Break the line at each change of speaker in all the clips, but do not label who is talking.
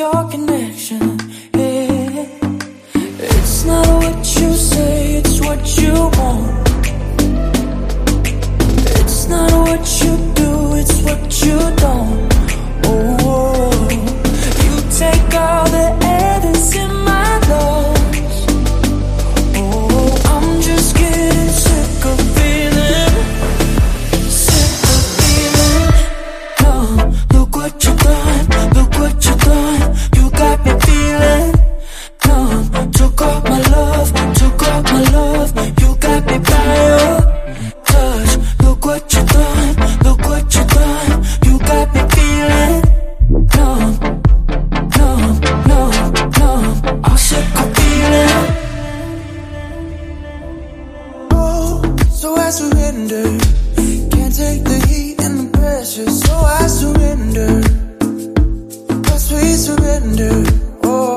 joking. I surrender. Can't take the heat and the pressure, so I surrender. A sweet surrender. Oh,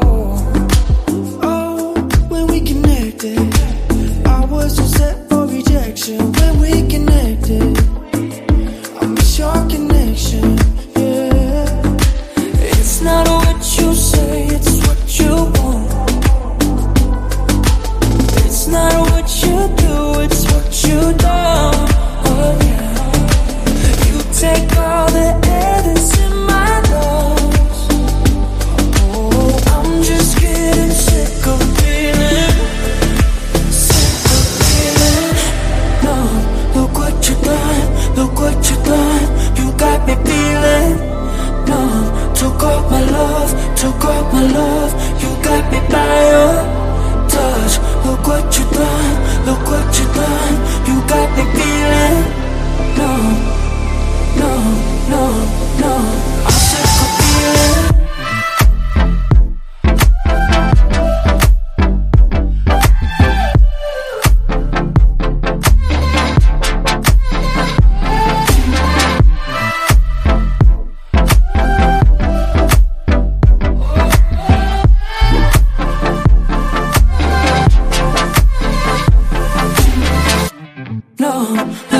oh, when we connected, I was so set for rejection. When we connected,
I'm shocked. up my love, took up my love. You got me by your touch. Look what you done, look what you done. You got me oh.